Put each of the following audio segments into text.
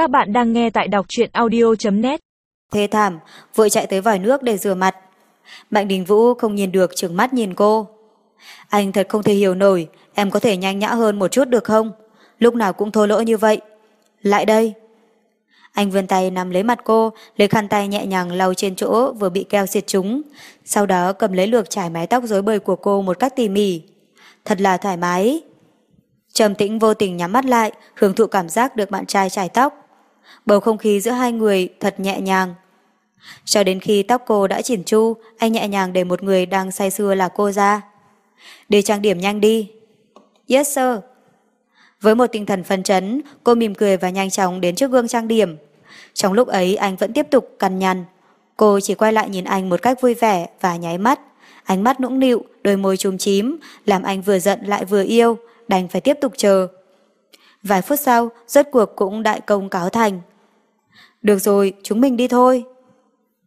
Các bạn đang nghe tại đọc truyện audio.net Thê thảm, vội chạy tới vòi nước để rửa mặt. Mạnh Đình Vũ không nhìn được trừng mắt nhìn cô. Anh thật không thể hiểu nổi, em có thể nhanh nhã hơn một chút được không? Lúc nào cũng thô lỗ như vậy. Lại đây. Anh vươn tay nắm lấy mặt cô, lấy khăn tay nhẹ nhàng lau trên chỗ vừa bị keo xiết trúng. Sau đó cầm lấy lược trải mái tóc rối bời của cô một cách tỉ mỉ. Thật là thoải mái. Trầm tĩnh vô tình nhắm mắt lại, hưởng thụ cảm giác được bạn trai trải tóc. Bầu không khí giữa hai người thật nhẹ nhàng. Cho đến khi tóc cô đã chỉn chu, anh nhẹ nhàng để một người đang say sưa là cô ra. Đi trang điểm nhanh đi. Yes sir. Với một tinh thần phấn chấn, cô mỉm cười và nhanh chóng đến trước gương trang điểm. Trong lúc ấy anh vẫn tiếp tục cằn nhằn. Cô chỉ quay lại nhìn anh một cách vui vẻ và nháy mắt. Ánh mắt nũng nịu, đôi môi trùm chím, làm anh vừa giận lại vừa yêu, đành phải tiếp tục chờ. Vài phút sau, rốt cuộc cũng đại công cáo thành. Được rồi, chúng mình đi thôi.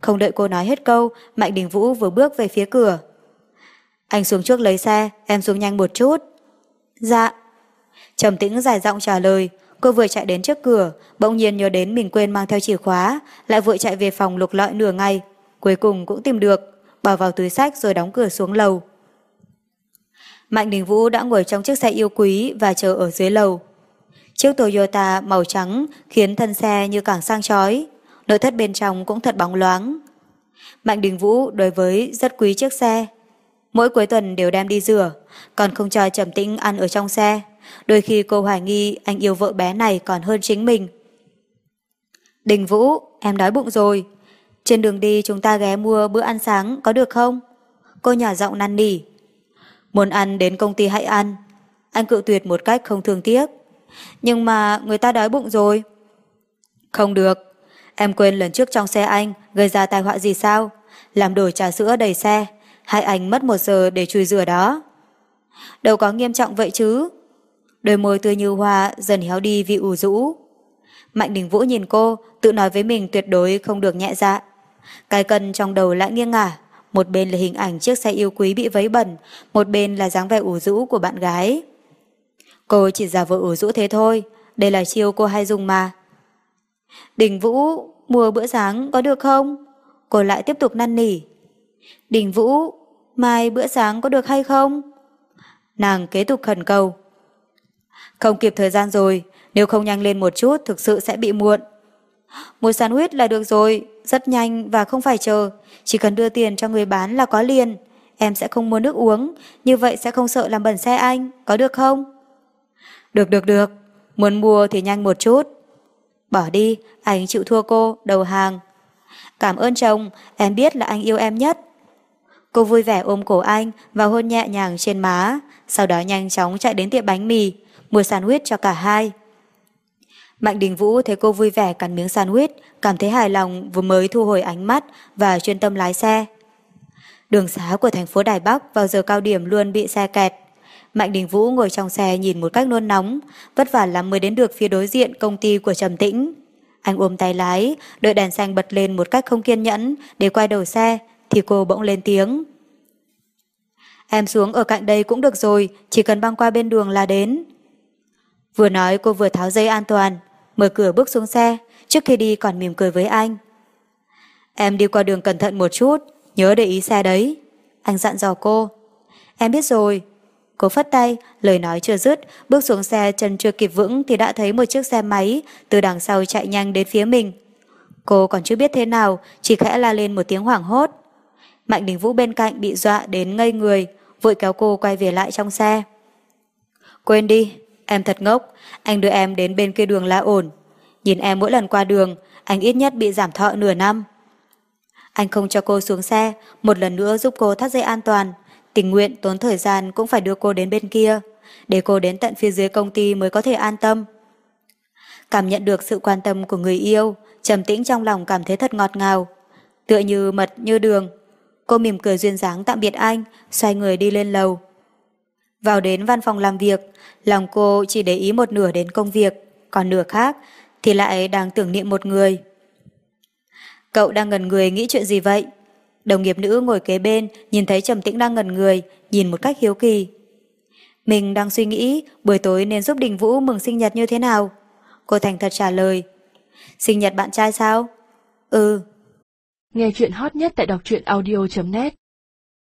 Không đợi cô nói hết câu, Mạnh Đình Vũ vừa bước về phía cửa. Anh xuống trước lấy xe, em xuống nhanh một chút. Dạ. Trầm tĩnh dài giọng trả lời, cô vừa chạy đến trước cửa, bỗng nhiên nhớ đến mình quên mang theo chìa khóa, lại vội chạy về phòng lục lọi nửa ngày, cuối cùng cũng tìm được, bỏ vào túi sách rồi đóng cửa xuống lầu. Mạnh Đình Vũ đã ngồi trong chiếc xe yêu quý và chờ ở dưới lầu. Chiếc Toyota màu trắng khiến thân xe như càng sang chói, nội thất bên trong cũng thật bóng loáng. Mạnh Đình Vũ đối với rất quý chiếc xe. Mỗi cuối tuần đều đem đi rửa, còn không cho trầm tĩnh ăn ở trong xe. Đôi khi cô hoài nghi anh yêu vợ bé này còn hơn chính mình. Đình Vũ, em đói bụng rồi. Trên đường đi chúng ta ghé mua bữa ăn sáng có được không? Cô nhỏ giọng năn nỉ. Muốn ăn đến công ty hãy ăn. Anh cự tuyệt một cách không thương tiếc. Nhưng mà người ta đói bụng rồi. Không được. Em quên lần trước trong xe anh gây ra tai họa gì sao? Làm đổi trà sữa đầy xe. Hai anh mất một giờ để chui rửa đó. Đâu có nghiêm trọng vậy chứ. Đôi môi tươi như hoa dần héo đi vì ủ rũ. Mạnh Đình Vũ nhìn cô, tự nói với mình tuyệt đối không được nhẹ dạ. Cái cân trong đầu lại nghiêng ngả, một bên là hình ảnh chiếc xe yêu quý bị vấy bẩn, một bên là dáng vẻ ủ rũ của bạn gái. Cô chỉ giả vờ ủ rũ thế thôi, đây là chiêu cô hay dùng mà. Đình Vũ, mua bữa sáng có được không? Cô lại tiếp tục năn nỉ. Đình Vũ, mai bữa sáng có được hay không? Nàng kế tục khẩn cầu. Không kịp thời gian rồi, nếu không nhanh lên một chút thực sự sẽ bị muộn. Mua sandwich là được rồi, rất nhanh và không phải chờ, chỉ cần đưa tiền cho người bán là có liền. Em sẽ không mua nước uống, như vậy sẽ không sợ làm bẩn xe anh, có được không? Được được được, muốn mua thì nhanh một chút. Bỏ đi, anh chịu thua cô, đầu hàng. Cảm ơn chồng, em biết là anh yêu em nhất. Cô vui vẻ ôm cổ anh và hôn nhẹ nhàng trên má, sau đó nhanh chóng chạy đến tiệm bánh mì, mua sandwich cho cả hai. Mạnh Đình Vũ thấy cô vui vẻ cắn miếng sandwich, cảm thấy hài lòng vừa mới thu hồi ánh mắt và chuyên tâm lái xe. Đường xá của thành phố Đài Bắc vào giờ cao điểm luôn bị xe kẹt. Mạnh Đình Vũ ngồi trong xe nhìn một cách nôn nóng, vất vả lắm mới đến được phía đối diện công ty của Trầm Tĩnh. Anh ôm tay lái, đợi đèn xanh bật lên một cách không kiên nhẫn để quay đầu xe, thì cô bỗng lên tiếng. Em xuống ở cạnh đây cũng được rồi, chỉ cần băng qua bên đường là đến. Vừa nói cô vừa tháo dây an toàn, mở cửa bước xuống xe, trước khi đi còn mỉm cười với anh. Em đi qua đường cẩn thận một chút, nhớ để ý xe đấy. Anh dặn dò cô. Em biết rồi. Cô phất tay, lời nói chưa dứt, bước xuống xe chân chưa kịp vững thì đã thấy một chiếc xe máy từ đằng sau chạy nhanh đến phía mình. Cô còn chưa biết thế nào, chỉ khẽ la lên một tiếng hoảng hốt. Mạnh Đình Vũ bên cạnh bị dọa đến ngây người, vội kéo cô quay về lại trong xe. Quên đi, em thật ngốc, anh đưa em đến bên kia đường là ổn. Nhìn em mỗi lần qua đường, anh ít nhất bị giảm thọ nửa năm. Anh không cho cô xuống xe, một lần nữa giúp cô thắt dây an toàn, tình nguyện tốn thời gian cũng phải đưa cô đến bên kia, để cô đến tận phía dưới công ty mới có thể an tâm. Cảm nhận được sự quan tâm của người yêu, trầm tĩnh trong lòng cảm thấy thật ngọt ngào, tựa như mật như đường. Cô mỉm cười duyên dáng tạm biệt anh, xoay người đi lên lầu. Vào đến văn phòng làm việc, lòng cô chỉ để ý một nửa đến công việc, còn nửa khác thì lại đang tưởng niệm một người. Cậu đang ngần người nghĩ chuyện gì vậy? Đồng nghiệp nữ ngồi kế bên nhìn thấy Trầm Tĩnh đang ngẩn người, nhìn một cách hiếu kỳ. Mình đang suy nghĩ buổi tối nên giúp Đình Vũ mừng sinh nhật như thế nào? Cô thành thật trả lời. Sinh nhật bạn trai sao? Ừ. Nghe chuyện hot nhất tại đọc truyện audio.net